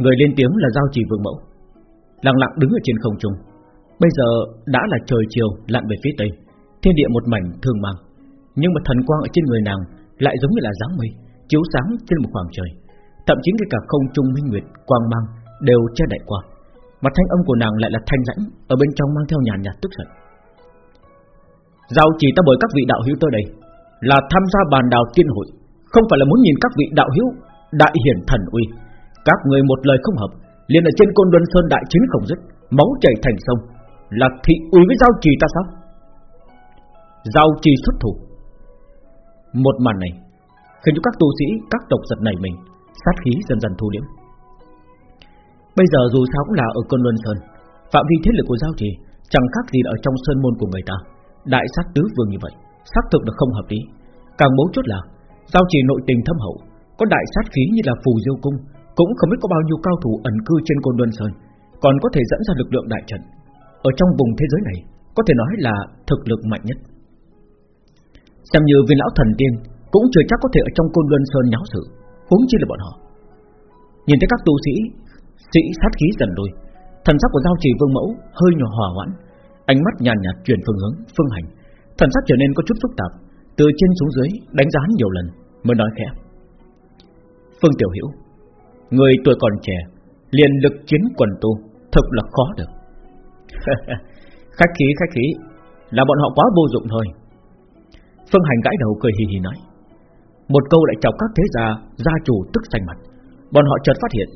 Người lên tiếng là giao chỉ vương mẫu. Lặng lặng đứng ở trên không trung. Bây giờ đã là trời chiều lặn về phía tây. Thiên địa một mảnh thương mang. Nhưng mà thần quang ở trên người nàng Lại giống như là dáng mây Chiếu sáng trên một khoảng trời. Thậm chí ngay cả không trung minh nguyệt quang mang Đều che đậy qua. Mà thanh âm của nàng lại là thanh lãnh Ở bên trong mang theo nhàn nhạt, tức giận. Giao chỉ ta mời các vị đạo hữu tới đây Là tham gia bàn đào tiên hội. Không phải là muốn nhìn các vị đạo hữu Đại hiển thần uy. Các người một lời không hợp liền ở trên côn luân sơn đại chiến không dứt Máu chảy thành sông. Là thị uy với giao trì ta sao? Giao trì xuất thủ. Một màn này Khiến cho các tu sĩ, các tộc giật nảy mình Sát khí dần dần thu liễm. Bây giờ dù sao cũng là ở côn luân sơn Phạm vi thiết lực của giao trì Chẳng khác gì ở trong sơn môn của người ta. Đại sát tứ vương như vậy Xác thực là không hợp lý. Càng mấu chốt là Giao trì nội tình thâm hậu Có đại sát khí như là phù diêu cung cũng không biết có bao nhiêu cao thủ ẩn cư trên côn luân sơn Còn có thể dẫn ra lực lượng đại trận. Ở trong vùng thế giới này Có thể nói là thực lực mạnh nhất. Xem như viên lão thần tiên Cũng chưa chắc có thể ở trong côn luân sơn nháo sự Huống chi là bọn họ. Nhìn thấy các tu sĩ Sĩ sát khí dần đôi Thần sắc của giao trì vương mẫu hơi nhỏ hòa hoãn Ánh mắt nhàn nhạt, nhạt chuyển phương hướng Phương hành. Thần sắc trở nên có chút phức tạp Từ trên xuống dưới đánh giá nhiều lần Mới nói khẽ. Phương Tiểu Hiểu Người tuổi còn trẻ, liền lực chiến quần tu Thật là khó được. Khách khí khách khí. Là bọn họ quá vô dụng thôi. Phương Hành gãi đầu cười hì hì nói. Một câu lại chọc các thế gia Gia chủ tức xanh mặt. Bọn họ chợt phát hiện,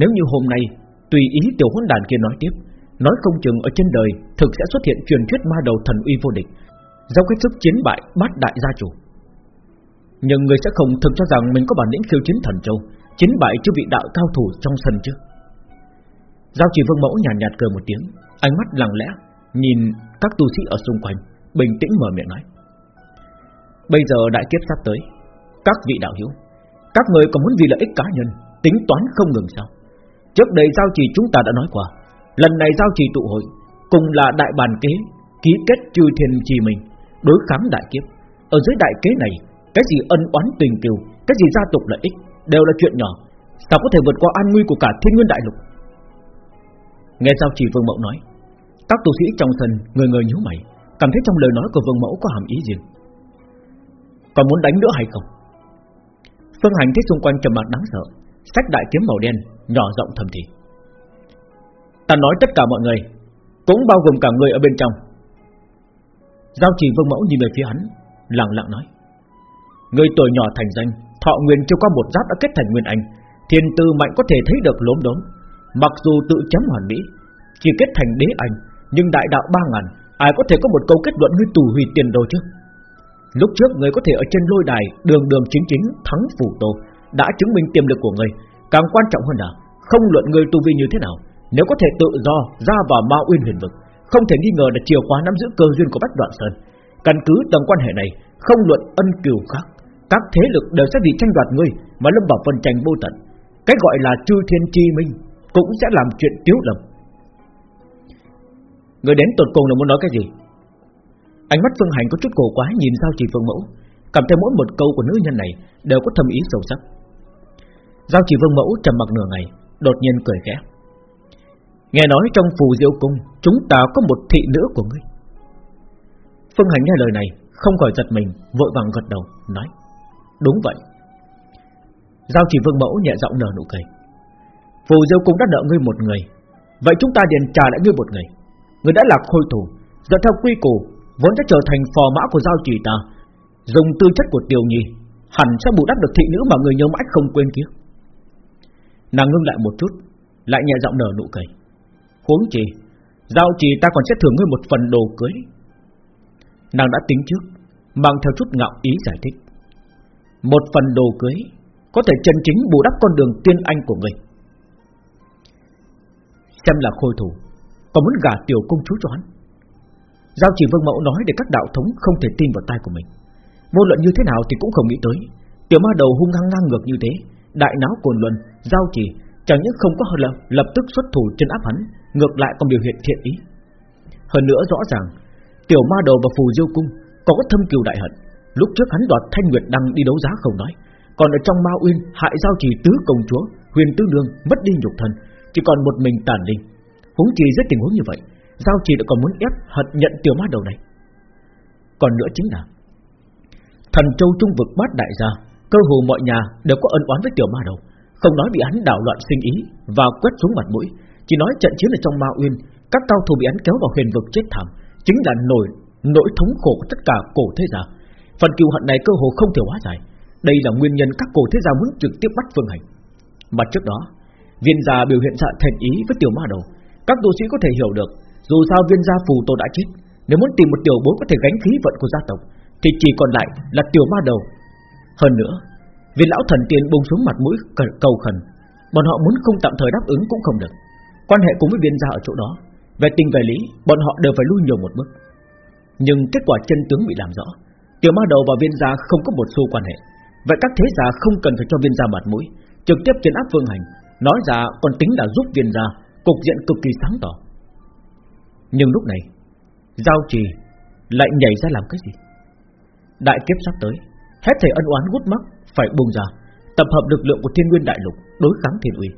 Nếu như hôm nay, Tùy ý tiểu huấn đàn kia nói tiếp, Nói không chừng ở trên đời Thực sẽ xuất hiện truyền thuyết ma đầu thần uy vô địch Giao kết sức chiến bại bát đại gia chủ. Nhưng người sẽ không thực cho rằng Mình có bản lĩnh khiêu chiến thần châu Chính bại chứ vị đạo cao thủ trong sân chứ? Giao chỉ vương mẫu nhàn nhạt, nhạt cười một tiếng Ánh mắt lặng lẽ Nhìn các tu sĩ ở xung quanh Bình tĩnh mở miệng nói. Bây giờ đại kiếp sắp tới Các vị đạo hữu Các người còn muốn vì lợi ích cá nhân Tính toán không ngừng sao? Trước đây giao trì chúng ta đã nói qua Lần này giao trì tụ hội Cùng là đại bàn kế Ký kết trừ thiên trì mình Đối kháng đại kiếp. Ở dưới đại kế này Cái gì ân oán tình kiều Cái gì gia tộc lợi ích Đều là chuyện nhỏ. Sao có thể vượt qua an nguy của cả thiên nguyên đại lục? Nghe giao chỉ vương mẫu nói, Các tu sĩ trong sân Người người nhíu mày, Cảm thấy trong lời nói của vương mẫu có hàm ý gì? Còn muốn đánh nữa hay không? Phương hành thấy xung quanh trầm mặc đáng sợ Sách đại kiếm màu đen, Nhỏ rộng thầm thì. Ta nói tất cả mọi người, Cũng bao gồm cả người ở bên trong. Giao trì vương mẫu nhìn về phía hắn, Lặng lặng nói, Người tuổi nhỏ thành danh Thọ nguyên chưa qua một giáp đã kết thành nguyên anh Thiên tư mạnh có thể thấy được lốm đốm. Mặc dù tự chấm hoàn mỹ, Chỉ kết thành đế anh, Nhưng đại đạo ba ngàn, Ai có thể có một câu kết luận ngươi tù hủy tiền đồ chứ? Lúc trước người có thể ở trên lôi đài, Đường đường chính chính, thắng phủ tô, Đã chứng minh tiềm lực của người. Càng quan trọng hơn là, Không luận người tu vi như thế nào, Nếu có thể tự do, ra vào ma uyên huyền vực, Không thể nghi ngờ là chìa khóa nắm giữ cơ duyên của Bách Đoạn Sơn. Căn cứ tầng quan hệ này, Không luận ân cừu khác. Các thế lực đều sẽ vì tranh đoạt ngươi, Mà lâm vào phân tranh vô tận. Cái gọi là chư thiên chi minh Cũng sẽ làm chuyện tiếu lầm Người đến tột cùng là muốn nói cái gì? Ánh mắt Phương Hành có chút cổ quá nhìn Giao Chỉ Phương Mẫu, Cảm thấy mỗi một câu của nữ nhân này Đều có thâm ý sâu sắc. Giao Chỉ Vương Mẫu trầm mặc nửa ngày, Đột nhiên cười khẽ. Nghe nói trong phù diêu cung, Chúng ta có một thị nữ của ngươi. Phương Hành nghe lời này, Không khỏi giật mình, Vội vàng gật đầu, Nói. Đúng vậy. Giao chỉ vương mẫu nhẹ giọng nở nụ cười. Phù diêu cung đã nợ ngươi một người. Vậy chúng ta liền trả lại ngươi một người. Ngươi đã là khôi thủ Dẫn theo quy củ, Vốn đã trở thành phò mã của giao chỉ ta. Dùng tư chất của tiểu nhi, Hẳn sẽ bù đắp được thị nữ mà người nhớ mãi không quên kia. Nàng ngưng lại một chút, Lại nhẹ giọng nở nụ cười. Huống chỉ Giao chỉ ta còn sẽ thưởng ngươi một phần đồ cưới. Nàng đã tính trước, Mang theo chút ngạo ý giải thích. Một phần đồ cưới Có thể chân chính bù đắp con đường tiên anh của người Xem là khôi thủ Còn muốn gả tiểu công chúa cho hắn? Giao chỉ vương mẫu nói để các đạo thống Không thể tin vào tai của mình. Vô luận như thế nào thì cũng không nghĩ tới. Tiểu ma đầu hung hăng ngang ngược như thế Đại náo cồn luân, giao chỉ Chẳng những không có lập, lập tức xuất thủ chân áp hắn Ngược lại còn biểu hiện thiện ý. Hơn nữa rõ ràng Tiểu ma đầu và phù diêu cung Có có thâm kiều đại hận Lúc trước hắn đoạt thanh nguyệt đăng đi đấu giá không nói Còn ở trong ma uyên hại giao trì tứ công chúa Huyền Tư đường mất đi nhục thân, chỉ còn một mình tàn linh. Huống chi rất tình huống như vậy, Giao Trì đã còn muốn ép hận nhận tiểu ma đầu này. Còn nữa chính là Thần Châu Trung vực bát đại gia, cơ hồ mọi nhà đều có ân oán với tiểu ma đầu, không nói bị hắn đảo loạn sinh ý và quét xuống mặt mũi, chỉ nói trận chiến ở trong Ma Uyên, các cao thủ bị hắn kéo vào huyền vực chết thảm, chính là nổi nỗi thống khổ của tất cả cổ thế gia. Phần kiêu hận này cơ hồ không thể hóa giải. Đây là nguyên nhân các cổ thế gia muốn trực tiếp bắt Phương Hành. Mà trước đó, viên gia biểu hiện ra thành ý với tiểu ma đầu, các tu sĩ có thể hiểu được, dù sao viên gia phù tô đã chết, nếu muốn tìm một tiểu bối có thể gánh khí vận của gia tộc, thì chỉ còn lại là tiểu ma đầu. Hơn nữa, viên lão thần tiên buông xuống mặt mũi cầu khẩn, bọn họ muốn không tạm thời đáp ứng cũng không được. Quan hệ cùng với viên gia ở chỗ đó, về tình về lý, bọn họ đều phải lui nhiều một bước. Nhưng kết quả chân tướng bị làm rõ, tiểu ma đầu và viên gia không có một xu quan hệ. Vậy các thế gia không cần phải cho viên gia mặt mũi, trực tiếp trấn áp phương hành, nói ra còn tính là giúp viên gia, cục diện cực kỳ sáng tỏ. Nhưng lúc này, giao trì lại nhảy ra làm cái gì? Đại kiếp sắp tới, hết thầy ân oán gút mắc phải bùng ra, tập hợp lực lượng của Thiên Nguyên Đại Lục đối kháng Thiên Uy.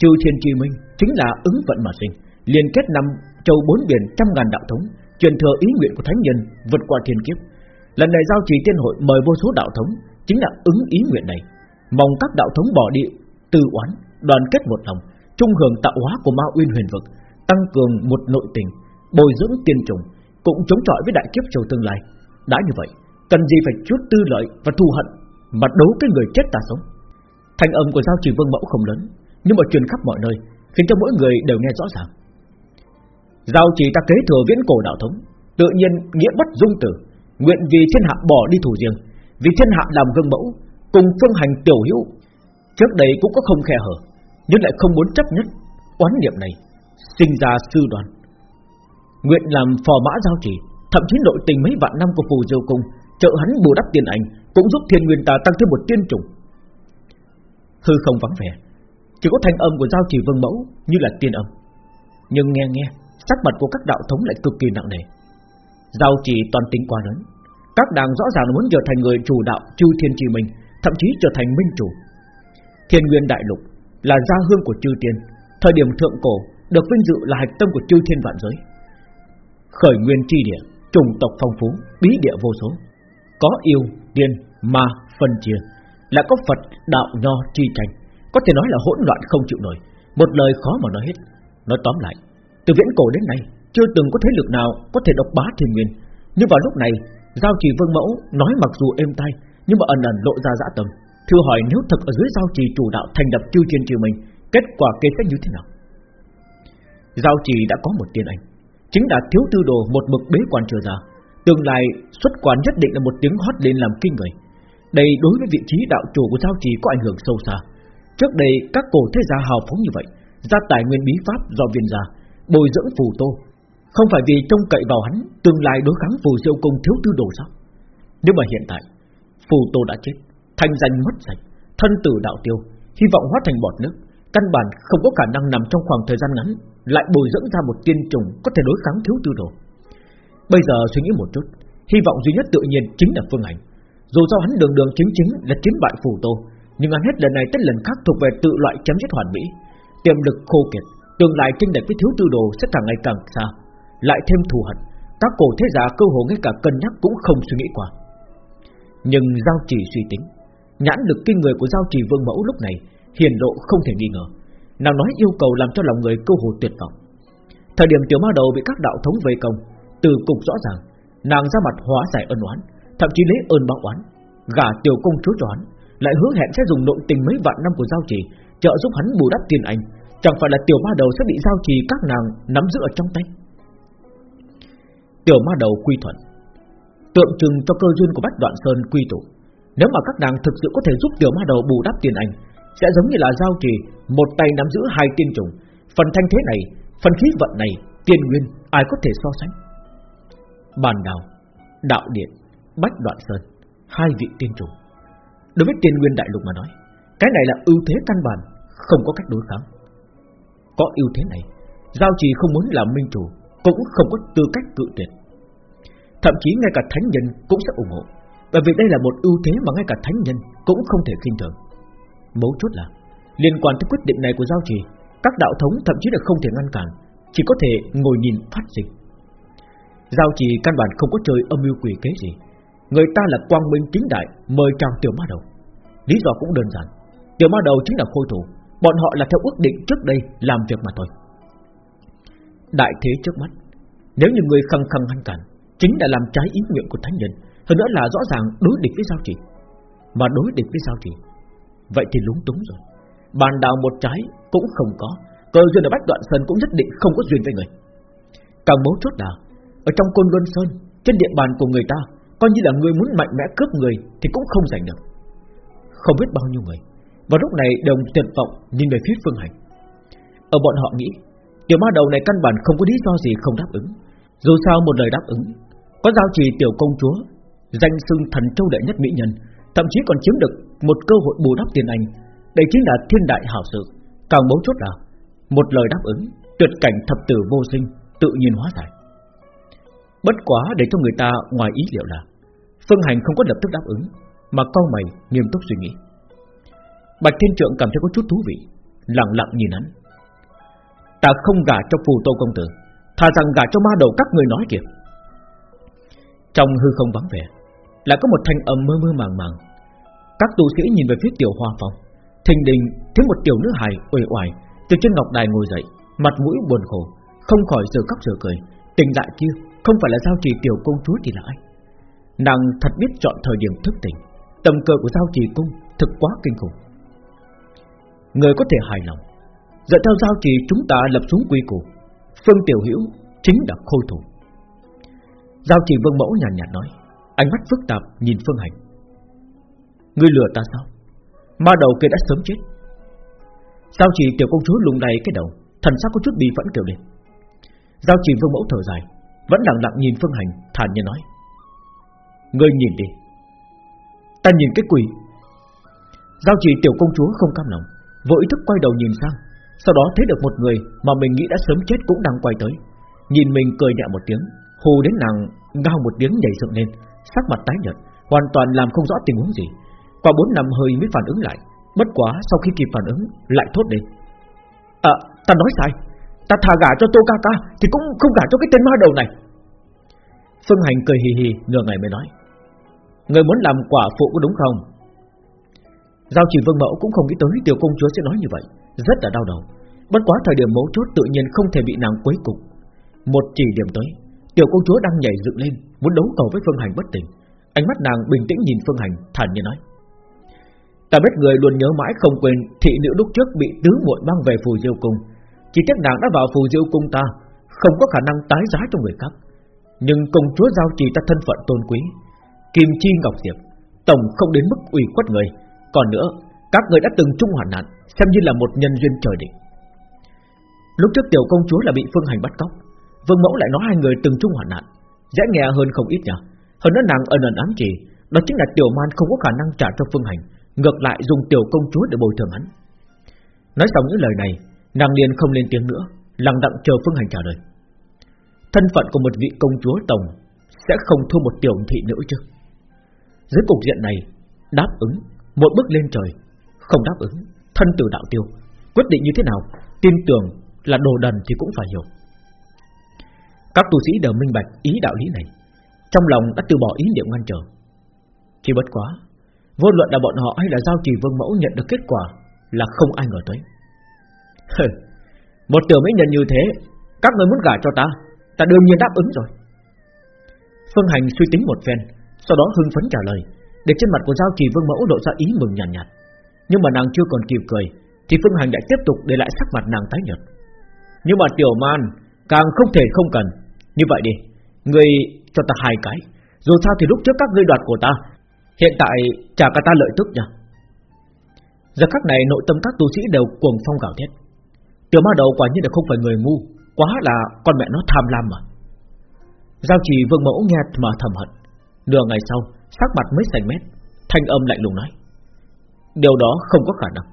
Trừ Thiên Chi Minh chính là ứng vận mà sinh, liên kết năm châu bốn biển trăm ngàn đạo thống, truyền thừa ý nguyện của thánh nhân vượt qua thiên kiếp. Lần này giao trì tiên hội mời vô số đạo thống, chính là ứng ý nguyện này, mong các đạo thống bỏ đi từ oán, đoàn kết một lòng, trung hưởng tạo hóa của Ma Uyên Huyền vực, tăng cường một nội tình, bồi dưỡng tiên trùng, cũng chống chọi với đại kiếp châu tương lai. Đã như vậy, cần gì phải chút tư lợi và thù hận mà đấu cái người chết ta sống. Thành âm của giao trì vương mẫu không lớn, nhưng mà truyền khắp mọi nơi, khiến cho mỗi người đều nghe rõ ràng. Giao trì ta kế thừa viễn cổ đạo thống, tự nhiên nghĩa bất dung tử, nguyện vì thiên hạ bỏ đi thủ riêng, vì thiên hạ làm gương mẫu, cùng phương hành tiểu hữu. Trước đây cũng có không khe hở, nhưng lại không muốn chấp nhất oán niệm này, sinh ra sư đoàn. Nguyện làm phò mã giao chỉ, thậm chí nội tình mấy vạn năm của phù diêu cung, trợ hắn bù đắp tiền ảnh, cũng giúp thiên nguyên ta tăng thêm một tiên trùng. Hư không vắng vẻ, chỉ có thanh âm của giao chỉ vương mẫu như là tiên âm. Nhưng nghe nghe, sắc mặt của các đạo thống lại cực kỳ nặng nề. Giao chỉ toàn tính quá lớn, các đảng rõ ràng muốn trở thành người chủ đạo chư thiên trì mình, thậm chí trở thành minh chủ. Thiên nguyên đại lục là gia hương của chư tiên, thời điểm thượng cổ được vinh dự là hạch tâm của chư thiên vạn giới. Khởi nguyên chi địa, chủng tộc phong phú, bí địa vô số, có yêu, tiên, ma, phân chia, lại có Phật, đạo, nho, chi tranh, có thể nói là hỗn loạn không chịu nổi, một lời khó mà nói hết. Nói tóm lại, từ viễn cổ đến nay, chưa từng có thế lực nào có thể độc bá thiên nguyên, nhưng vào lúc này, giao trì vương mẫu nói mặc dù êm tai, nhưng mà ẩn ẩn lộ ra dã tầm. Thưa hỏi nếu thật ở dưới giao trì chủ đạo thành lập tiêu chiên trừ mình, kết quả kế sẽ như thế nào? Giao trì đã có một tiên anh, chính là thiếu tư đồ một mực bế quan chưa ra, tương lai xuất quan nhất định là một tiếng hót lên làm kinh người. Đây đối với vị trí đạo chủ của giao trì có ảnh hưởng sâu xa. Trước đây các cổ thế gia hào phóng như vậy, ra tài nguyên bí pháp do viên gia bồi dưỡng phù tô, không phải vì trông cậy vào hắn tương lai đối kháng phù diêu cung thiếu tư đồ sao? Nhưng mà hiện tại phù tô đã chết, thanh danh mất sạch, thân tử đạo tiêu, hy vọng hóa thành bọt nước, căn bản không có khả năng nằm trong khoảng thời gian ngắn lại bồi dưỡng ra một tiên trùng có thể đối kháng thiếu tư đồ. Bây giờ suy nghĩ một chút, hy vọng duy nhất tự nhiên chính là phương ảnh. Dù sao hắn đường đường chính chính là chiến bại phù tô, nhưng hắn hết lần này tới lần khác thuộc về tự loại chấm dứt hoàn mỹ, tiềm lực khô kiệt, tương lai tranh lệch với thiếu tư đồ sẽ càng ngày càng xa, lại thêm thù hận, các cổ thế giả cơ hồ ngay cả cân nhắc cũng không suy nghĩ qua. Nhưng giao trì suy tính, nhãn lực kinh người của giao trì vương mẫu lúc này hiển lộ không thể nghi ngờ. Nàng nói yêu cầu làm cho lòng người cơ hồ tuyệt vọng. Thời điểm tiểu ma đầu bị các đạo thống vây công, từ cục rõ ràng, nàng ra mặt hóa giải ân oán, thậm chí lấy ơn báo oán, gả tiểu công chúa cho hắn, lại hứa hẹn sẽ dùng nội tình mấy vạn năm của giao trì trợ giúp hắn bù đắp tiền anh, chẳng phải là tiểu ma đầu sẽ bị giao trì các nàng nắm giữ ở trong tay. Tiểu ma đầu quy thuận, tượng trưng cho cơ duyên của bách đoạn sơn quy tụ. Nếu mà các nàng thực sự có thể giúp tiểu ma đầu bù đắp tiền anh, sẽ giống như là giao trì một tay nắm giữ hai tiên trùng, phần thanh thế này, phần khí vận này, tiên nguyên ai có thể so sánh? Bàn đào, đạo điện, bách đoạn sơn, hai vị tiên trùng. Đối với tiên nguyên đại lục mà nói, cái này là ưu thế căn bản, không có cách đối kháng. Có ưu thế này, giao trì không muốn làm minh chủ, cũng không có tư cách cự tuyệt. Thậm chí ngay cả thánh nhân cũng sẽ ủng hộ, bởi vì đây là một ưu thế mà ngay cả thánh nhân cũng không thể khinh thường. Mấu chốt là Liên quan tới quyết định này của giao trì Các đạo thống thậm chí là không thể ngăn cản Chỉ có thể ngồi nhìn phát sinh Giao trì căn bản không có chơi âm mưu quỷ kế gì Người ta là quang minh chính đại Mời chào tiểu ma đầu Lý do cũng đơn giản Tiểu ma đầu chính là khôi thủ Bọn họ là theo ước định trước đây làm việc mà thôi Đại thế trước mắt. Nếu như người khăng khăng ngăn cản, Chính là làm trái ý nguyện của thánh nhân, Hơn nữa là rõ ràng đối địch với giao trì. Mà đối địch với giao trì, Vậy thì lúng túng rồi. Bàn đào một trái cũng không có, cơ duyên ở Bách Đoạn Sơn cũng nhất định không có duyên với người. Càng mấu chốt là, Ở trong Côn Luân Sơn, Trên địa bàn của người ta, Coi như là người muốn mạnh mẽ cướp người Thì cũng không giành được. Không biết bao nhiêu người, Và lúc này đồng tuyệt vọng nhìn về phía phương hành. Ở bọn họ nghĩ Tiểu ma đầu này căn bản không có lý do gì không đáp ứng. Dù sao một lời đáp ứng, Có giao trì tiểu công chúa, Danh xưng thần châu đệ nhất mỹ nhân, Thậm chí còn chiếm được một cơ hội bù đắp tiền anh, Đây chính là thiên đại hảo sự. Càng bấu chốt là, Một lời đáp ứng, Tuyệt cảnh thập tử vô sinh, Tự nhiên hóa giải. Bất quá để cho người ta ngoài ý liệu là, Phương Hành không có lập tức đáp ứng, Mà con mày, nghiêm túc suy nghĩ. Bạch Thiên Trượng cảm thấy có chút thú vị, Lặng lặng nhìn hắn. Ta không gả cho phù tô công tử, Thà rằng gả cho ma đầu các người nói kìa. Trong hư không vắng vẻ, Lại có một thanh âm mơ mơ màng màng. Các tu sĩ nhìn về phía tiểu hoa phòng Thình đình thấy một tiểu nữ hài uể oải Từ trên ngọc đài ngồi dậy, Mặt mũi buồn khổ, Không khỏi giờ khóc giờ cười. Tình đại kia, không phải là giao trì tiểu công chúa thì là ai? Nàng thật biết chọn thời điểm thức tỉnh Tầm cơ của giao trì cung Thực quá kinh khủng. Người có thể hài lòng Dựa theo giao trì chúng ta lập xuống quy củ Phương Tiểu Hữu chính là khôi thủ. Giao trì vương mẫu nhàn nhạt, nhạt nói Ánh mắt phức tạp nhìn Phương Hành. Ngươi lừa ta sao? Ma đầu kia đã sớm chết. Giao trì tiểu công chúa lùng đầy cái đầu Thần sắc có chút bi phẫn kiểu lên. Giao trì vương mẫu thở dài Vẫn lặng lặng nhìn Phương Hành thản nhiên nói Ngươi nhìn đi. Ta nhìn cái quỷ. Giao trì tiểu công chúa không cam lòng Vội ý thức quay đầu nhìn sang. Sau đó thấy được một người mà mình nghĩ đã sớm chết cũng đang quay tới. Nhìn mình cười nhẹ một tiếng, Hù đến nàng ngao một tiếng nhảy dựng lên, Sắc mặt tái nhợt, Hoàn toàn làm không rõ tình huống gì. Qua bốn năm hơi mới phản ứng lại, Bất quá sau khi kịp phản ứng, lại thốt lên. À ta nói sai, Ta thà gả cho Tô Ca Ca Thì cũng không gả cho cái tên ma đầu này. Phương Hành cười hì hì, nửa ngày mới nói. Người muốn làm quả phụ có đúng không? Giao chỉ vương mẫu cũng không nghĩ tới Tiểu công chúa sẽ nói như vậy. Rất là đau đầu. Bất quá thời điểm mấu chốt tự nhiên không thể bị nàng quấy cục. Một chỉ điểm tới, Tiểu công chúa đang nhảy dựng lên, Muốn đấu cầu với Phương Hành bất tỉnh. Ánh mắt nàng bình tĩnh nhìn Phương Hành, thản nhiên nói, Ta biết người luôn nhớ mãi không quên Thị nữ lúc trước bị tứ muội mang về phù diêu cung. Chỉ tiếc nàng đã vào phù diêu cung ta, Không có khả năng tái giá cho người khác. Nhưng công chúa giao trì ta thân phận tôn quý, Kim Chi Ngọc Diệp, Tổng không đến mức ủy khuất người. Còn nữa các người đã từng chung hoạn nạn, Xem như là một nhân duyên trời định. Lúc trước tiểu công chúa là bị Phương Hành bắt cóc, Vương Mẫu lại nói hai người từng chung hoạn nạn, Dễ nghe hơn không ít nhỉ? Hơn nữa nàng ẩn ẩn ám chỉ, Đó chính là tiểu man không có khả năng trả cho Phương Hành, Ngược lại dùng tiểu công chúa để bồi thường hắn. Nói xong những lời này, Nàng liền không lên tiếng nữa, Lặng đặng chờ Phương Hành trả lời. Thân phận của một vị công chúa tổng Sẽ không thua một tiểu thị nữ chứ. Dưới cục diện này, Đáp ứng, Một bước lên trời không đáp ứng. Thân tử đạo tiêu Quyết định như thế nào Tin tưởng là đồ đần thì cũng phải hiểu. Các tu sĩ đều minh bạch ý đạo lý này Trong lòng đã từ bỏ ý niệm ngăn trở. Chỉ bất quá Vô luận là bọn họ hay là giao trì vương mẫu nhận được kết quả Là không ai ngờ tới. Một tiểu mỹ nhân như thế Các người muốn gả cho ta Ta đương nhiên đáp ứng rồi. Phương Hành suy tính một phen Sau đó hưng phấn trả lời Để trên mặt của giao trì vương mẫu lộ ra ý mừng nhàn nhạt, nhạt. Nhưng mà nàng chưa còn kịp cười, Thì Phương Hành đã tiếp tục để lại sắc mặt nàng tái nhợt. Nhưng mà tiểu man, Càng không thể không cần. Như vậy đi, Người cho ta hai cái. Dù sao thì lúc trước các ngươi đoạt của ta, Hiện tại trả cả ta lợi tức nha. Giờ khắc này nội tâm các tu sĩ đều cuồng phong gào thét. Tiểu ma đầu quả nhiên là không phải người ngu, Quá là con mẹ nó tham lam mà. Giao trì vương mẫu nghe mà thầm hận. Nửa ngày sau, Sắc mặt mới sành mét, Thanh âm lạnh lùng nói. Điều đó không có khả năng.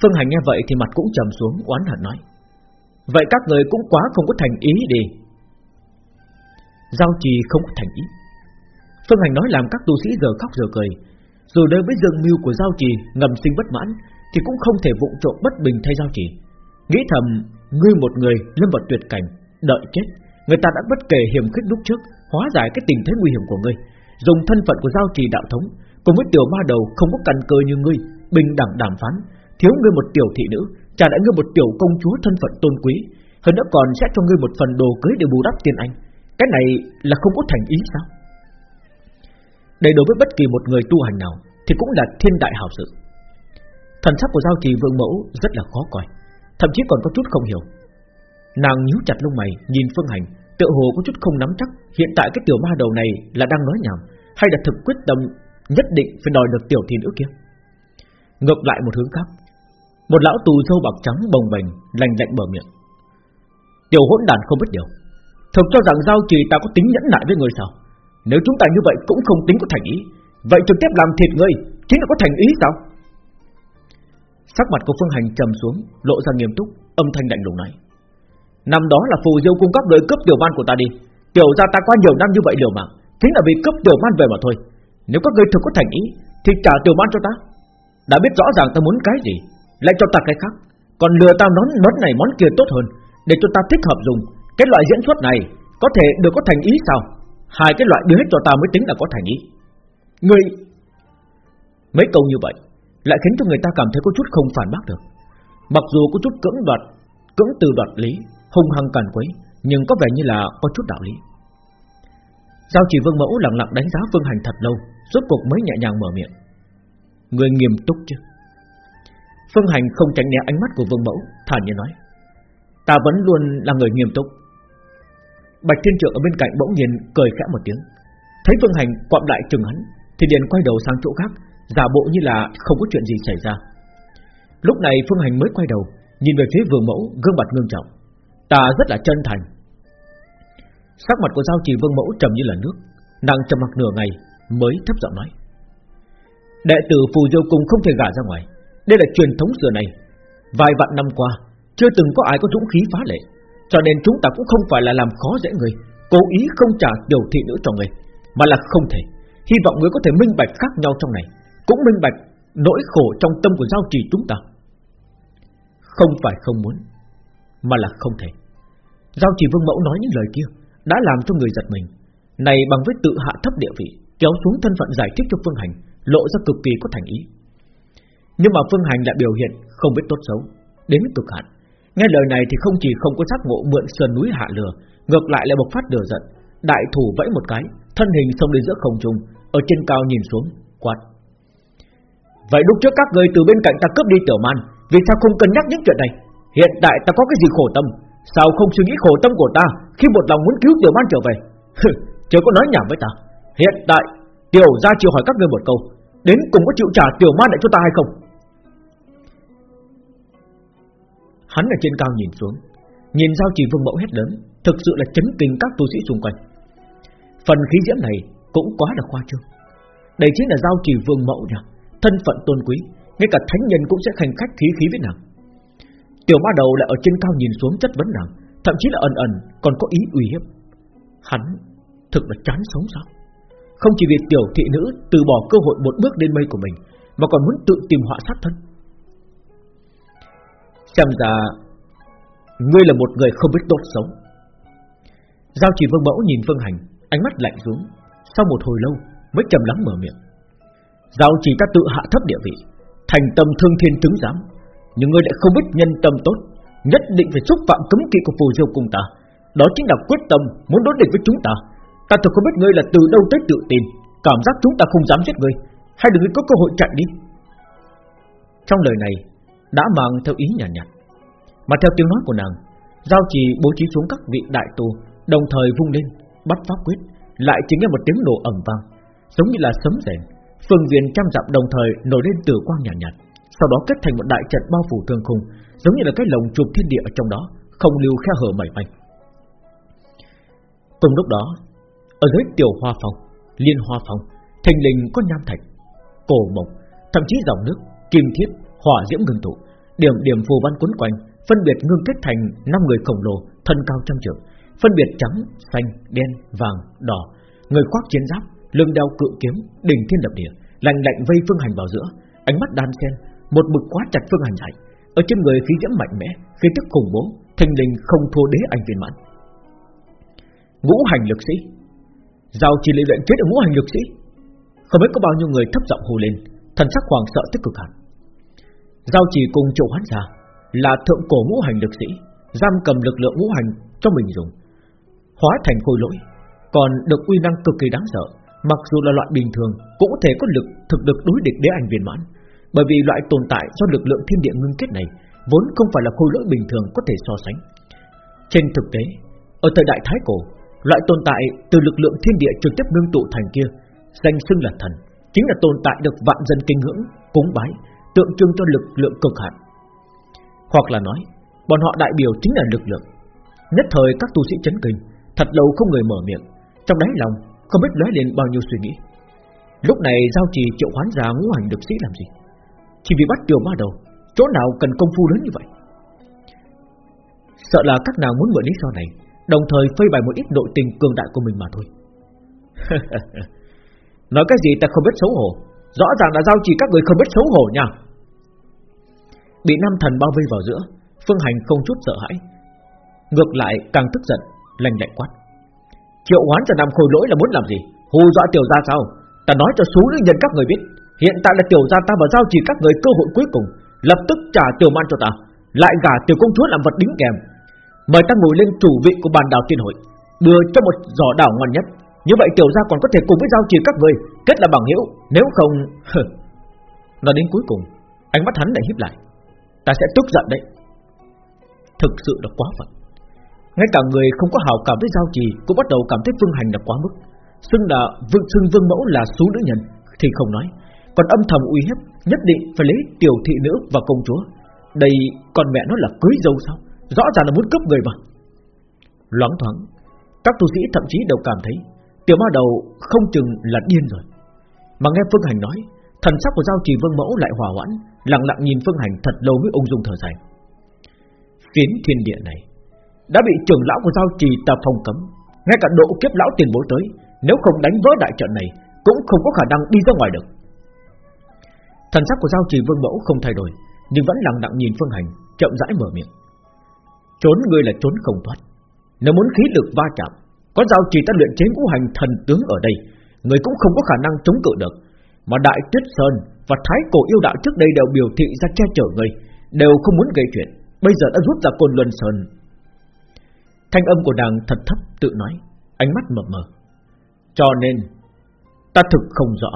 Phương Hành nghe vậy thì mặt cũng trầm xuống, oán hận nói. Vậy các người cũng quá không có thành ý đi. Giao trì không có thành ý. Phương Hành nói làm các tu sĩ giờ khóc giờ cười. Dù đối với dương mưu của Giao trì ngầm sinh bất mãn, Thì cũng không thể vụng trộm bất bình thay giao chỉ Nghĩ thầm, Ngươi một người lâm vào tuyệt cảnh, Đợi chết, Người ta đã bất kể hiểm khích lúc trước, Hóa giải cái tình thế nguy hiểm của ngươi, Dùng thân phận của giao trì đạo thống Cùng với tiểu ma đầu không có căn cơ như ngươi, Bình đẳng đàm phán, Thiếu ngươi một tiểu thị nữ, Trả lại ngươi một tiểu công chúa thân phận tôn quý, Hơn nữa còn sẽ cho ngươi một phần đồ cưới để bù đắp tiền anh. Cái này là không có thành ý sao? Đây đối với bất kỳ một người tu hành nào Thì cũng là thiên đại hảo sự. Thần sắc của giao trì vương mẫu rất là khó coi, Thậm chí còn có chút không hiểu. Nàng nhíu chặt lông mày, Nhìn phương hành, tựa hồ có chút không nắm chắc Hiện tại cái tiểu ma đầu này là đang nói nhảm, Hay là thực quyết tâm Nhất định phải đòi được tiểu thi nữ kia. Ngược lại một hướng khác, Một lão tù râu bạc trắng bồng bềnh, Lành lạnh bờ miệng. Tiểu hỗn đàn không biết điều, Thực cho rằng giao trì ta có tính nhẫn nại với người sao? Nếu chúng ta như vậy cũng không tính có thành ý, Vậy trực tiếp làm thịt ngươi Chính là có thành ý sao? Sắc mặt của Phương Hành trầm xuống, Lộ ra nghiêm túc, Âm thanh lạnh lùng nói. Năm đó là phù diêu cung các người cướp tiểu man của ta đi. Tiểu ra ta qua nhiều năm như vậy liều mạng, Chính là vì cướp tiểu man về mà thôi. Nếu các người thực có thành ý Thì trả tiểu man cho ta. Đã biết rõ ràng ta muốn cái gì Lại cho ta cái khác. Còn lừa ta nón món này món kia tốt hơn Để cho ta thích hợp dùng. Cái loại diễn xuất này Có thể được có thành ý sao? Hai cái loại đưa hết cho ta mới tính là có thành ý. Người Mấy câu như vậy Lại khiến cho người ta cảm thấy có chút không phản bác được. Mặc dù có chút cưỡng đoạt Cưỡng từ đoạt lý hung hăng càn quấy, nhưng có vẻ như là có chút đạo lý. Giao chỉ vương mẫu lặng lặng đánh giá phương hành thật lâu, rốt cuộc mới nhẹ nhàng mở miệng. Người nghiêm túc chứ? Phương hành không tránh né ánh mắt của vương mẫu, thản nhiên nói: Ta vẫn luôn là người nghiêm túc. Bạch Thiên Trượng ở bên cạnh bỗng nhiên cười khẽ một tiếng, thấy Phương Hành quặm lại chừng hắn, thì liền quay đầu sang chỗ khác, giả bộ như là không có chuyện gì xảy ra. Lúc này Phương Hành mới quay đầu, nhìn về phía Vương Mẫu, gương mặt ngương trọng. Ta rất là chân thành Sắc mặt của giao trì vương mẫu trầm như là nước Nàng trầm mặc nửa ngày Mới thấp giọng nói. Đệ tử phù diêu cung không thể gả ra ngoài. Đây là truyền thống xưa này Vài vạn năm qua, Chưa từng có ai có dũng khí phá lệ. Cho nên chúng ta cũng không phải là làm khó dễ người, Cố ý không trả điều thị nữ cho người, Mà là không thể. Hy vọng người có thể minh bạch khác nhau trong này, Cũng minh bạch nỗi khổ trong tâm của giao trì chúng ta. Không phải không muốn, Mà là không thể. Giao trì vương mẫu nói những lời kia Đã làm cho người giật mình. Này bằng với tự hạ thấp địa vị Kéo xuống thân phận giải thích cho Phương Hành, Lộ ra cực kỳ có thành ý. Nhưng mà Phương Hành lại biểu hiện không biết tốt xấu, Đến cực hạn. Nghe lời này thì không chỉ không có giác ngộ mượn sườn núi hạ lừa Ngược lại lại bộc phát lửa giận, Đại thủ vẫy một cái, Thân hình xông lên giữa không trung, Ở trên cao nhìn xuống, quát. Vậy lúc trước các người từ bên cạnh ta cướp đi tiểu man, Vì sao không cân nhắc những chuyện này? Hiện tại ta có cái gì khổ tâm? Sao không suy nghĩ khổ tâm của ta Khi một lòng muốn cứu tiểu man trở về? Chớ có nói nhảm với ta. Hiện tại, tiểu ra chịu hỏi các ngươi một câu, Đến cùng có chịu trả tiểu ma lại cho ta hay không? Hắn ở trên cao nhìn xuống, Nhìn giao chỉ vương mẫu hét lớn, Thực sự là chấn kinh các tu sĩ xung quanh. Phần khí diễm này cũng quá là khoa trương. Đây chính là giao trì vương mẫu nhỉ Thân phận tôn quý, Ngay cả thánh nhân cũng sẽ khanh khách khí khí với nàng. Tiểu ma đầu lại ở trên cao nhìn xuống chất vấn nàng, Thậm chí là ẩn ẩn còn có ý uy hiếp. Hắn thực là chán sống sao? Không chỉ vì tiểu thị nữ Từ bỏ cơ hội một bước lên mây của mình, Mà còn muốn tự tìm họa sát thân. Xem ra, Ngươi là một người không biết tốt sống Giao chỉ vương mẫu nhìn Phương Hành, Ánh mắt lạnh xuống, Sau một hồi lâu mới trầm lắng mở miệng. Giao chỉ ta tự hạ thấp địa vị, Thành tâm thương thiên tướng giám nhưng ngươi lại không biết nhân tâm tốt, Nhất định phải xúc phạm cấm kỵ của phù diêu cùng ta. Đó chính là quyết tâm Muốn đối địch với chúng ta. Ta thật không biết ngươi là từ đâu tới tự tin Cảm giác chúng ta không dám giết ngươi. Hay đừng có cơ hội chạy đi? Trong lời này Đã mang theo ý nhàn nhạt, nhạt Mà theo tiếng nói của nàng Giao trì bố trí xuống các vị đại tù, Đồng thời vung lên Bắt pháp quyết. Lại chính là một tiếng nổ ầm vang Giống như là sấm rèn Phương viên trăm dặm đồng thời nổi lên tử quang nhàn nhạt, nhạt. Sau đó kết thành một đại trận bao phủ thương khung, giống như là cái lồng chụp thiên địa ở trong đó, không lưu khe hở mảy may. Cùng lúc đó, ở dưới tiểu hoa phòng, liên hoa phòng, thành linh có nam thạch, cổ mộc, thậm chí dòng nước, kim thiết, hỏa diễm ngưng tụ, điểm điểm phù văn cuốn quanh, phân biệt ngưng kết thành năm người khổng lồ, thân cao trăm trượng, phân biệt trắng, xanh, đen, vàng, đỏ, người khoác chiến giáp, lưng đeo cự kiếm, đỉnh thiên lập địa, lạnh lạnh vây phương hành vào giữa, ánh mắt đan xen, Một mực quá chặt Phương Hành lại. Ở trên người khí diễm mạnh mẽ Khí tức khủng bố Thanh linh không thua đế anh viên mãn. Ngũ hành lực sĩ Giao chỉ lệ luyện chết ở ngũ hành lực sĩ. Không biết có bao nhiêu người thấp giọng hô lên, Thần sắc hoàng sợ tích cực hẳn Giao chỉ cùng triệu hắn ra, Là thượng cổ ngũ hành lực sĩ, Giam cầm lực lượng ngũ hành cho mình dùng. Hóa thành khôi lỗi, Còn được uy năng cực kỳ đáng sợ, Mặc dù là loại bình thường, Cũng có thể có lực thực được đối địch đế ảnh viên mãn. Bởi vì loại tồn tại do lực lượng thiên địa ngưng kết này, Vốn không phải là khôi lỗi bình thường có thể so sánh. Trên thực tế, Ở thời đại Thái Cổ Loại tồn tại từ lực lượng thiên địa trực tiếp ngưng tụ thành kia, Danh xưng là thần, Chính là tồn tại được vạn dân kinh ngưỡng, Cúng bái, Tượng trưng cho lực lượng cực hạn. Hoặc là nói, Bọn họ đại biểu chính là lực lượng. Nhất thời các tu sĩ chấn kinh, Thật lâu không người mở miệng, Trong đáy lòng không biết lóe lên bao nhiêu suy nghĩ. Lúc này giao trì triệu hoán ra ngũ hành lực sĩ làm gì? Chỉ vì bắt tiểu ma đầu, Chỗ nào cần công phu lớn như vậy? Sợ là các nàng muốn mượn lý do này Đồng thời phơi bày một ít nội tình cường đại của mình mà thôi. Nói cái gì ta không biết xấu hổ. Rõ ràng là giao chỉ các người không biết xấu hổ nha. Bị nam thần bao vây vào giữa, Phương Hành không chút sợ hãi. Ngược lại, càng tức giận Lành lạnh quát. Triệu hoán cho nam khôi lỗi là muốn làm gì? Hù dọa tiểu gia sao? Ta nói cho số nữ nhân các người biết, Hiện tại là tiểu gia ta và giao chỉ các người cơ hội cuối cùng, Lập tức trả tiểu man cho ta, Lại gả tiểu công chúa làm vật đính kèm. Mời ta ngồi lên chủ vị của bàn đảo tiên hội Đưa cho một giỏ đảo ngon nhất Như vậy tiểu gia còn có thể cùng với giao trì các người Kết là bằng hữu Nếu không Nói đến cuối cùng Ánh mắt hắn lại híp lại Ta sẽ tức giận đấy Thực sự là quá phận ngay cả người không có hảo cảm với giao trì cũng bắt đầu cảm thấy phương hành là quá mức. Xưng là vương xưng vương mẫu là số nữ nhân thì không nói, còn âm thầm uy hiếp nhất định phải lấy tiểu thị nữ và công chúa. Đây còn mẹ nó là cưới dâu sao? Rõ ràng là muốn cướp người mà. Loáng thoáng, các tu sĩ thậm chí đều cảm thấy tiểu ma đầu không chừng là điên rồi. Mà nghe Phương Hành nói, thần sắc của giao trì vương mẫu lại hòa hoãn, lặng lặng nhìn Phương Hành thật lâu mới ung dung thở dài. Phiến thiên địa này đã bị trưởng lão của giao trì ta phong cấm, ngay cả độ kiếp lão tiền bối tới, nếu không đánh vỡ đại trận này, cũng không có khả năng đi ra ngoài được. Thần sắc của giao trì vương mẫu không thay đổi, nhưng vẫn lặng lặng nhìn phương hành, chậm rãi mở miệng. Trốn người là trốn không thoát, nếu muốn khí lực va chạm, có giao trì ta luyện chế ngũ hành thần tướng ở đây, người cũng không có khả năng chống cự được. Mà Đại Tuyết Sơn và Thái Cổ yêu đạo trước đây đều biểu thị ra che chở người, đều không muốn gây chuyện, bây giờ đã rút ra côn luân sơn. Thanh âm của nàng thật thấp tự nói Ánh mắt mờ mờ. Cho nên Ta thực không rõ.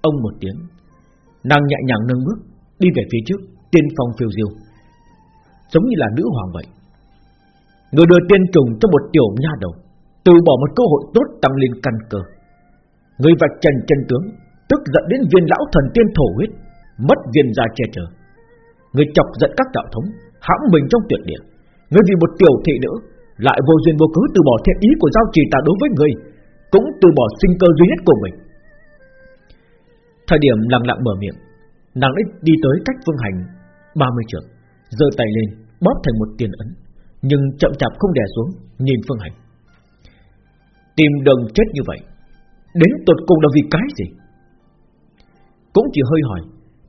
Ông một tiếng Nàng nhẹ nhàng nâng bước Đi về phía trước Tiên phong phiêu diêu. Giống như là nữ hoàng vậy. Người đưa tiên trùng cho một tiểu nha đầu Từ bỏ một cơ hội tốt tăng lên căn cơ. Người vạch trần chân tướng Tức giận đến viên lão thần tiên thổ huyết Mất viên gia che chở. Người chọc giận các đạo thống Hãm mình trong tuyệt địa. Người vì một tiểu thị nữ Lại vô duyên vô cớ từ bỏ thiện ý của giao trì ta đối với người, Cũng từ bỏ sinh cơ duy nhất của mình. Thời điểm lặng lặng mở miệng Nàng đã đi tới cách phương hành 30 trượng giơ tay lên bóp thành một tiền ấn, Nhưng chậm chạp không đè xuống, Nhìn phương hành. Tìm đường chết như vậy, Đến tột cùng là vì cái gì? Cũng chỉ hơi hỏi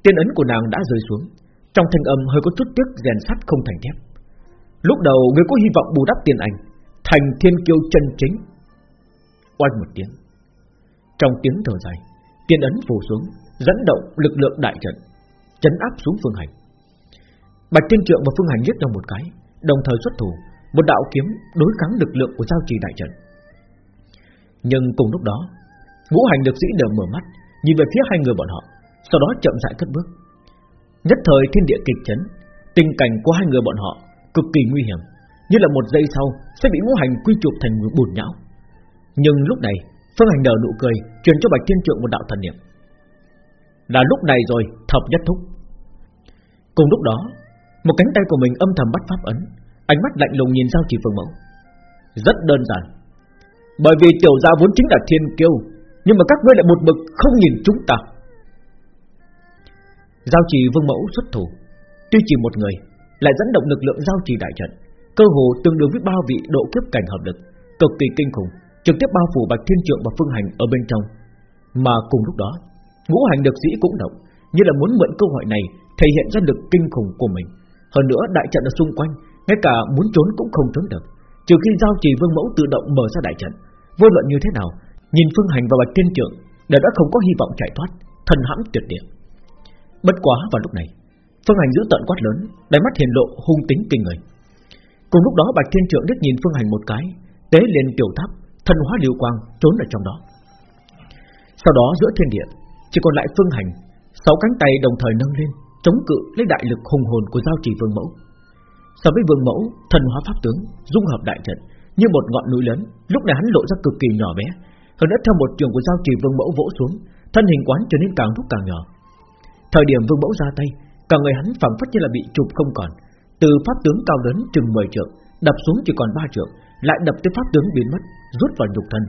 Tiên ấn của nàng đã rơi xuống, Trong thanh âm hơi có chút tiếc rèn sắt không thành thép. Lúc đầu người có hy vọng bù đắp tiền ảnh, Thành thiên kiêu chân chính. Oanh một tiếng. Trong tiếng thở dài Tiên ấn phủ xuống, Dẫn động lực lượng đại trận, Chấn áp xuống phương hành. Bạch Thiên trượng và phương hành liếc nhau một cái Đồng thời xuất thủ Một đạo kiếm đối kháng lực lượng của giao trì đại trận Nhưng cùng lúc đó Ngũ hành lực sĩ đều mở mắt Nhìn về phía hai người bọn họ Sau đó chậm rãi cất bước Nhất thời thiên địa kịch chấn Tình cảnh của hai người bọn họ cực kỳ nguy hiểm, như là một giây sau sẽ bị ngũ hành quy chụp thành người bùn nhão. Nhưng lúc này, Phương Hành nở nụ cười, truyền cho Bạch Thiên Trượng một đạo thần niệm. Là lúc này rồi, thập nhất thúc. Cùng lúc đó, một cánh tay của mình âm thầm bắt pháp ấn, ánh mắt lạnh lùng nhìn Giao Chỉ Phương Mẫu. Rất đơn giản, bởi vì tiểu gia vốn chính là thiên kiêu, nhưng mà các ngươi lại một bực không nhìn chúng ta. Giao Chỉ Vương Mẫu xuất thủ, tuy chỉ một người, lại dẫn động lực lượng giao chỉ đại trận, cơ hồ tương đương với bao vị độ kiếp cảnh hợp lực, cực kỳ kinh khủng, trực tiếp bao phủ Bạch Thiên Trượng và Phương Hành ở bên trong. Mà cùng lúc đó, ngũ hành được sĩ cũng động, như là muốn mượn cơ hội này thể hiện ra lực kinh khủng của mình. Hơn nữa đại trận ở xung quanh, ngay cả muốn trốn cũng không trốn được, trừ khi giao trì vương mẫu tự động mở ra đại trận. Vô luận như thế nào, nhìn Phương Hành và Bạch Tiên Trưởng đã đã không có hy vọng chạy thoát, thần hãm tuyệt địa. Bất quá vào lúc này, Phương Hành giữ tận quát lớn, đáy mắt hiện lộ hung tính kinh người. Cùng lúc đó Bạch Thiên trưởng liếc nhìn Phương Hành một cái, tế lên tiểu tháp, thần hóa liêu quang trốn ở trong đó. Sau đó giữa thiên địa chỉ còn lại Phương Hành, sáu cánh tay đồng thời nâng lên, chống cự lấy đại lực hùng hồn của giao trì vương mẫu. So với vương mẫu, thần hóa pháp tướng, dung hợp đại trận như một ngọn núi lớn, lúc này hắn lộ ra cực kỳ nhỏ bé, hơn nữa theo một trường của giao trì vương mẫu vỗ xuống, thân hình quán trở nên càng lúc càng nhỏ. Thời điểm vương mẫu ra tay, cả người hắn phảng phất như là bị chụp không còn, từ pháp tướng cao lớn chừng 10 trượng, đập xuống chỉ còn 3 trượng, lại đập tới pháp tướng biến mất, rút vào nhục thân.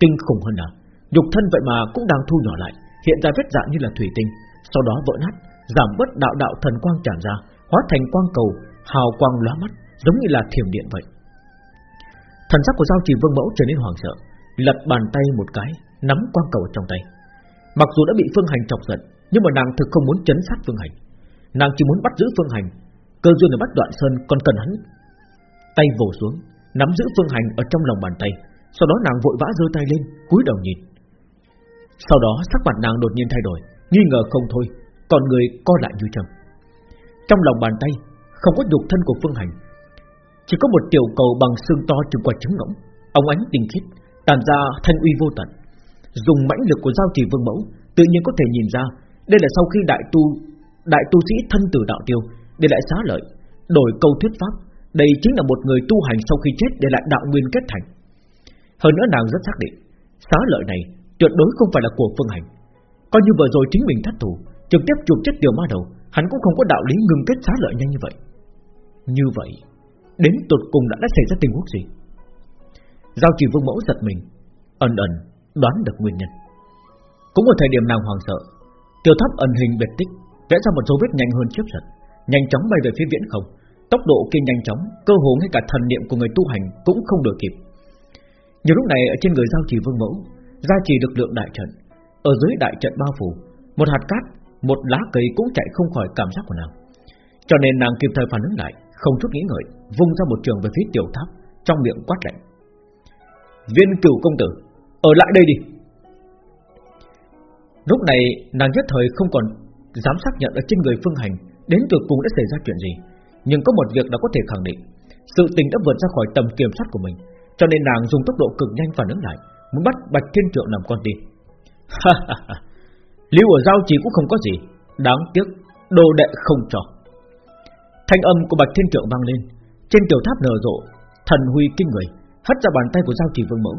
Kinh khủng hơn nào, nhục thân vậy mà cũng đang thu nhỏ lại, hiện ra vết dạng như là thủy tinh, sau đó vỡ nát, giảm bớt đạo đạo thần quang tràn ra, hóa thành quang cầu, hào quang lóa mắt, giống như là thiểm điện vậy. Thần sắc của giao trì vương mẫu trở nên hoảng sợ, lật bàn tay một cái, nắm quang cầu trong tay. Mặc dù đã bị Phương Hành chọc giận, nhưng mà nàng thực không muốn chấn sát Phương Hành. Nàng chỉ muốn bắt giữ Phương Hành, cơ duyên ở bắt đoạn sơn còn cần hắn. Tay vồ xuống, nắm giữ Phương Hành ở trong lòng bàn tay, sau đó nàng vội vã giơ tay lên, cúi đầu nhìn. Sau đó sắc mặt nàng đột nhiên thay đổi, nghi ngờ không thôi, còn người co lại như trầm. Trong lòng bàn tay không có nhục thân của Phương Hành, chỉ có một tiểu cầu bằng xương to chừng quả trứng ngỗng, ông ánh tinh khiết, tàn ra thanh uy vô tận. Dùng mãnh lực của giao trì vương mẫu, tự nhiên có thể nhìn ra, đây là sau khi đại tu đại tu sĩ thân tử đạo tiêu để lại xá lợi, đổi câu thuyết pháp, đây chính là một người tu hành sau khi chết để lại đạo nguyên kết thành. Hơn nữa nàng rất xác định, xá lợi này tuyệt đối không phải là của phương hành. Coi như vừa rồi chính mình thất thủ, trực tiếp chụp chết tiểu ma đầu, hắn cũng không có đạo lý ngừng kết xá lợi nhanh như vậy. Như vậy, đến tột cùng đã đã xảy ra tình huống gì? Giao chỉ vương mẫu giật mình, ẩn ẩn đoán được nguyên nhân. Cũng ở thời điểm nàng hoàng sợ, tiểu tháp ẩn hình biệt tích vẽ ra một dấu vết nhanh hơn chớp giật, nhanh chóng bay về phía viễn không. Tốc độ kia nhanh chóng, cơ hồ ngay cả thần niệm của người tu hành cũng không đuổi kịp. Nhiều lúc này ở trên người giao trì vương mẫu, gia trì lực lượng đại trận, ở dưới đại trận bao phủ, một hạt cát, một lá cây cũng chạy không khỏi cảm giác của nàng. Cho nên nàng kịp thời phản ứng lại, không chút nghĩ ngợi, vung ra một trường về phía tiểu tháp, trong miệng quát lạnh. Viên cửu công tử, ở lại đây đi. Lúc này nàng nhất thời không còn dám xác nhận ở trên người Phương Hành đến từ cùng đã xảy ra chuyện gì, nhưng có một việc đã có thể khẳng định, sự tình đã vượt ra khỏi tầm kiểm soát của mình, cho nên nàng dùng tốc độ cực nhanh phản ứng lại, muốn bắt Bạch Thiên Trượng làm con tin. Lưu ở giao chỉ cũng không có gì, đáng tiếc đồ đệ không cho. Thanh âm của Bạch Thiên Trượng vang lên, trên tiểu tháp nở rộ, thần huy kinh người, hất ra bàn tay của giao chỉ vương mẫu,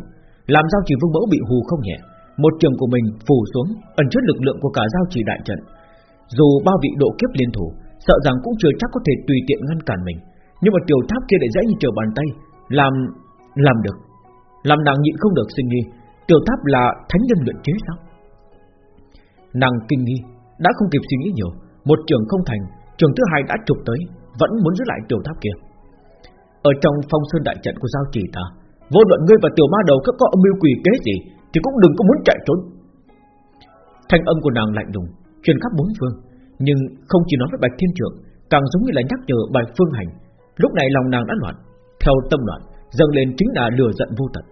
làm giao chỉ vương mẫu bị hù không nhẹ. Một trường của mình phủ xuống, ẩn chứa lực lượng của cả giao chỉ đại trận, dù bao vị độ kiếp liên thủ Sợ rằng cũng chưa chắc có thể tùy tiện ngăn cản mình. Nhưng mà tiểu tháp kia lại dễ như trở bàn tay Làm... làm được. Làm nàng nhịn không được sinh nghi. Tiểu tháp là thánh nhân luyện chế sao? Nàng kinh nghi Đã không kịp suy nghĩ nhiều Một trường không thành Trường thứ hai đã chụp tới Vẫn muốn giữ lại tiểu tháp kia Ở trong phong sơn đại trận của giao chỉ ta Vô luận ngươi và tiểu ma đầu các có âm mưu quỷ kế gì Thì cũng đừng có muốn chạy trốn Thanh âm của nàng lạnh lùng truyền khắp bốn phương, nhưng không chỉ nói với Bạch Thiên Trượng, càng giống như là nhắc nhở Bạch Phương Hành. Lúc này lòng nàng đã loạn, theo tâm loạn, dâng lên chính là lửa giận vô tận.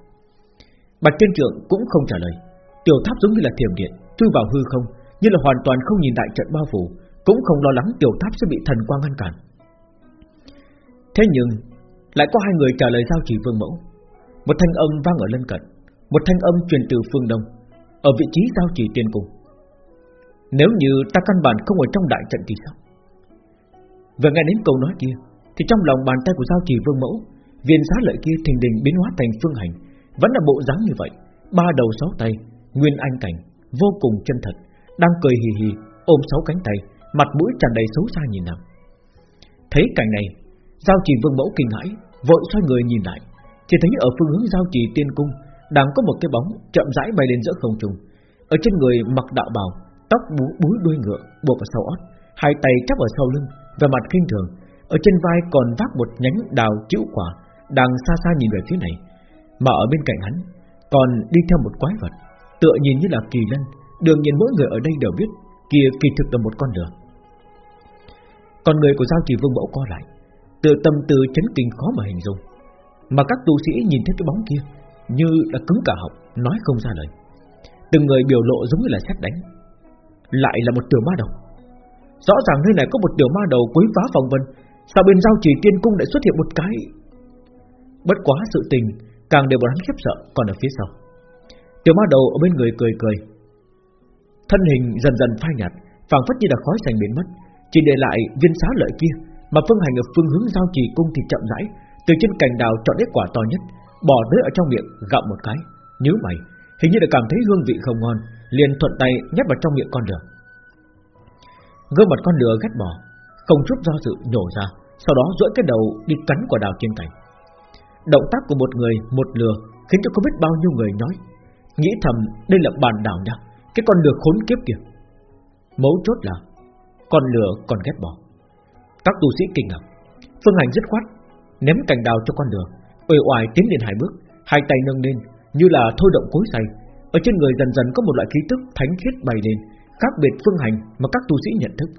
Bạch Thiên Trượng cũng không trả lời, tiểu tháp giống như là thiềm điện, chui vào hư không, như là hoàn toàn không nhìn đại trận bao phủ, cũng không lo lắng tiểu tháp sẽ bị thần quang ngăn cản. Thế nhưng lại có hai người trả lời giao chỉ vương mẫu. Một thanh âm vang ở lân cận, một thanh âm truyền từ phương đông, ở vị trí giao chỉ tiên cùng. Nếu như ta căn bản không ở trong đại trận thì sao Vừa nghe đến câu nói kia Thì trong lòng bàn tay của giao chỉ vương mẫu Viên giá lợi kia thình đình biến hóa thành phương hành Vẫn là bộ dáng như vậy Ba đầu sáu tay Nguyên anh cảnh Vô cùng chân thật Đang cười hì hì Ôm sáu cánh tay Mặt mũi tràn đầy xấu xa nhìn nàng. Thấy cảnh này Giao trì vương mẫu kinh hãi Vội xoay người nhìn lại. Chỉ thấy ở phương hướng giao trì tiên cung Đang có một cái bóng chậm rãi bay lên giữa không trung. Ở trên người mặc đạo bào tóc bú búi đuôi ngựa buộc vào sau ót, hai tay chắp ở sau lưng, và mặt kinh thường, ở trên vai còn vác một nhánh đào chữ quả, đang xa xa nhìn về phía này, mà ở bên cạnh hắn còn đi theo một quái vật, tựa nhìn như là kỳ lân. Đương nhiên mỗi người ở đây đều biết, Kia kỳ thực là một con đường. Con người của giao Trì vương mẫu co lại Từ tâm tư chấn kinh khó mà hình dung. Mà các tu sĩ nhìn thấy cái bóng kia Như là cứng cả họng Nói không ra lời. Từng người biểu lộ giống như là xét đánh. Lại là một tiểu ma đầu. Rõ ràng nơi này có một tiểu ma đầu quấy phá phòng vân Sao bên giao Trì tiên cung lại xuất hiện một cái? Bất quá sự tình Càng đều bọn hắn khiếp sợ Còn ở phía sau. Tiểu ma đầu ở bên người cười cười. Thân hình dần dần phai nhạt phảng phất như là khói sành biến mất. Chỉ để lại viên xá lợi kia Mà phương hành ở phương hướng giao trì cung thì chậm rãi Từ trên cành đào chọn lấy quả to nhất Bỏ tới ở trong miệng gặm một cái. Nhớ mày Hình như là cảm thấy hương vị không ngon Liền thuận tay nhét vào trong miệng con lừa, Gương mặt con lừa ghét bỏ Không chút do dự nhổ ra Sau đó duỗi cái đầu đi cắn quả đào trên cành. Động tác của một người Một lừa khiến cho không biết bao nhiêu người nói Nghĩ thầm đây là bàn đảo nha. Cái con lừa khốn kiếp kìa. Mấu chốt là Con lừa còn ghét bỏ. Các tu sĩ kinh ngạc. Phương Hành dứt khoát Ném cành đào cho con lừa. Uể oải tiến lên hai bước Hai tay nâng lên như là thôi động cối xay, Ở trên người dần dần có một loại khí tức thánh khiết bay lên Khác biệt phương hành mà các tu sĩ nhận thức.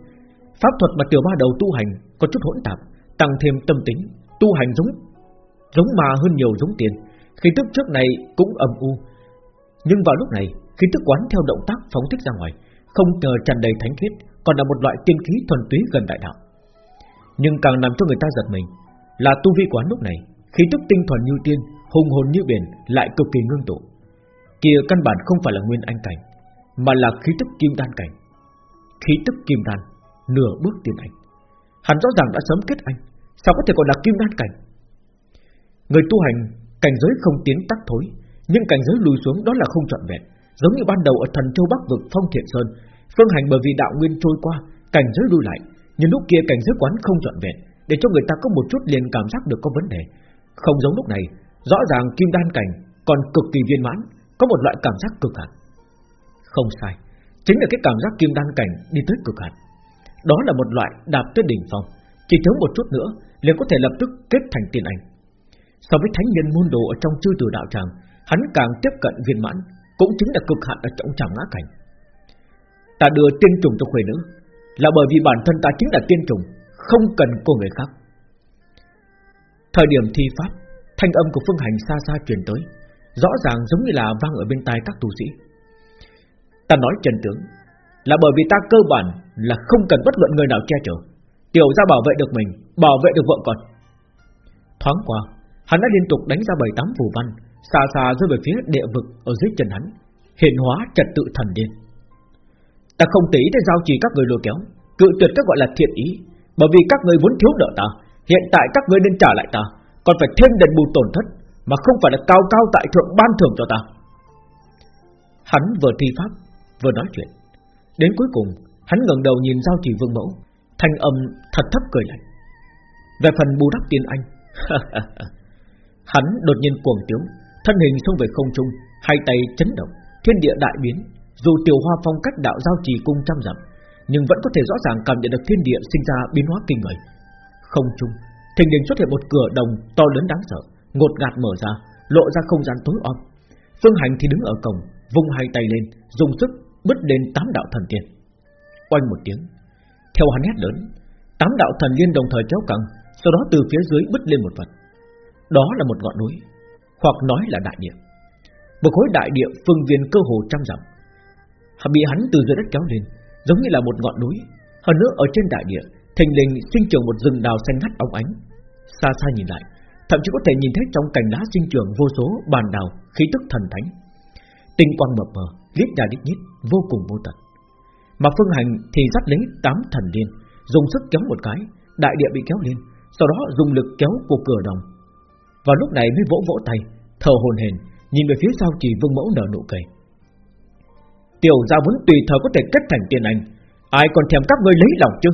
Pháp thuật mà tiểu ba đầu tu hành Có chút hỗn tạp Tăng thêm tâm tính. Tu hành giống Giống mà hơn nhiều giống tiền. Khí tức trước này cũng âm u nhưng vào lúc này Khí tức quán theo động tác phóng thích ra ngoài Không ngờ tràn đầy thánh khiết Còn là một loại tiên khí thuần túy gần đại đạo Nhưng càng làm cho người ta giật mình Là tu vi quán lúc này Khí tức tinh thuần như tiên hùng hồn như biển lại cực kỳ ngưng tụ. Kia căn bản không phải là nguyên anh cảnh, mà là khí tức kim đan cảnh. Khí tức kim đan, nửa bước tiên anh. Hắn rõ ràng đã sớm kết anh, sao có thể còn là kim đan cảnh? Người tu hành cảnh giới không tiến tắc thối, nhưng cảnh giới lùi xuống đó là không trọn vẹn, giống như ban đầu ở thần châu bắc vực phong thiện sơn, phương hành bởi vì đạo nguyên trôi qua, cảnh giới lùi lại, nhưng lúc kia cảnh giới quán không trọn vẹn, để cho người ta có một chút liền cảm giác được có vấn đề. Không giống lúc này, Rõ ràng kim đan cảnh còn cực kỳ viên mãn, có một loại cảm giác cực hạn. Không sai, chính là cái cảm giác kim đan cảnh đi tới cực hạn. Đó là một loại đạp tới đỉnh phong, chỉ thiếu một chút nữa liền có thể lập tức kết thành tiền ảnh So với thánh nhân môn đồ ở trong chư tử đạo tràng, hắn càng tiếp cận viên mãn, cũng chính là cực hạn ở trong trảm ngã cảnh. Ta đưa tiên trùng cho khuê nữ, là bởi vì bản thân ta chính là tiên trùng, không cần cô người khác. Thời điểm thi pháp, Thanh âm của Phương Hành xa xa truyền tới Rõ ràng giống như là vang ở bên tai các tu sĩ Ta nói trần tướng Là bởi vì ta cơ bản Là không cần bất luận người nào che chở Tiểu ra bảo vệ được mình Bảo vệ được vợ con Thoáng qua Hắn đã liên tục đánh ra bảy tám phù văn Xa xa rơi về phía địa vực ở dưới chân hắn Hiện hóa trật tự thần điên. Ta không tí để giao trì các người lôi kéo, Cự tuyệt các gọi là thiện ý, Bởi vì các người vốn thiếu nợ ta, Hiện tại các người nên trả lại ta, còn phải thêm đền bù tổn thất, Mà không phải là cao cao tại thượng ban thưởng cho ta. Hắn vừa thi pháp, Vừa nói chuyện. Đến cuối cùng, hắn ngẩng đầu nhìn giao trì vương mẫu, Thanh âm thật thấp cười lạnh. Về phần bù đắp tiền anh, Hắn đột nhiên cuồng tiếu. Thân hình xông về không trung Hai tay chấn động Thiên địa đại biến Dù tiểu hoa phong cách đạo giao trì cung trăm dặm Nhưng vẫn có thể rõ ràng cảm nhận được thiên địa sinh ra biến hóa kinh người Không trung thình lình xuất hiện một cửa đồng to lớn đáng sợ, ngột ngạt mở ra, lộ ra không gian tối om. Phương Hành thì đứng ở cổng, vung hai tay lên, dùng sức bứt lên tám đạo thần tiên. Oanh một tiếng, theo hắn hét lớn, tám đạo thần liên đồng thời kéo căng, sau đó từ phía dưới bứt lên một vật. Đó là một ngọn núi, hoặc nói là đại địa. Một khối đại địa phương viên cơ hồ trăm dặm, bị hắn từ dưới đất kéo lên, giống như là một ngọn núi. Hơn nữa ở trên đại địa, thình lình sinh trưởng một rừng đào xanh ngắt óng ánh, Xa xa nhìn lại Thậm chí có thể nhìn thấy trong cành lá sinh trưởng vô số bàn đào khí tức thần thánh. Tinh quang mập mờ Lít nhà lít nhít vô cùng vô tận. Mà Phương Hành thì dắt lấy tám thần liên Dùng sức kéo một cái Đại địa bị kéo lên Sau đó dùng lực kéo của cửa đồng. Và lúc này mới vỗ vỗ tay Thở hồn hển, Nhìn về phía sau chỉ vương mẫu nở nụ cười. Tiểu gia vốn tùy thời có thể kết thành tiền anh Ai còn thèm các ngươi lấy lòng chứ?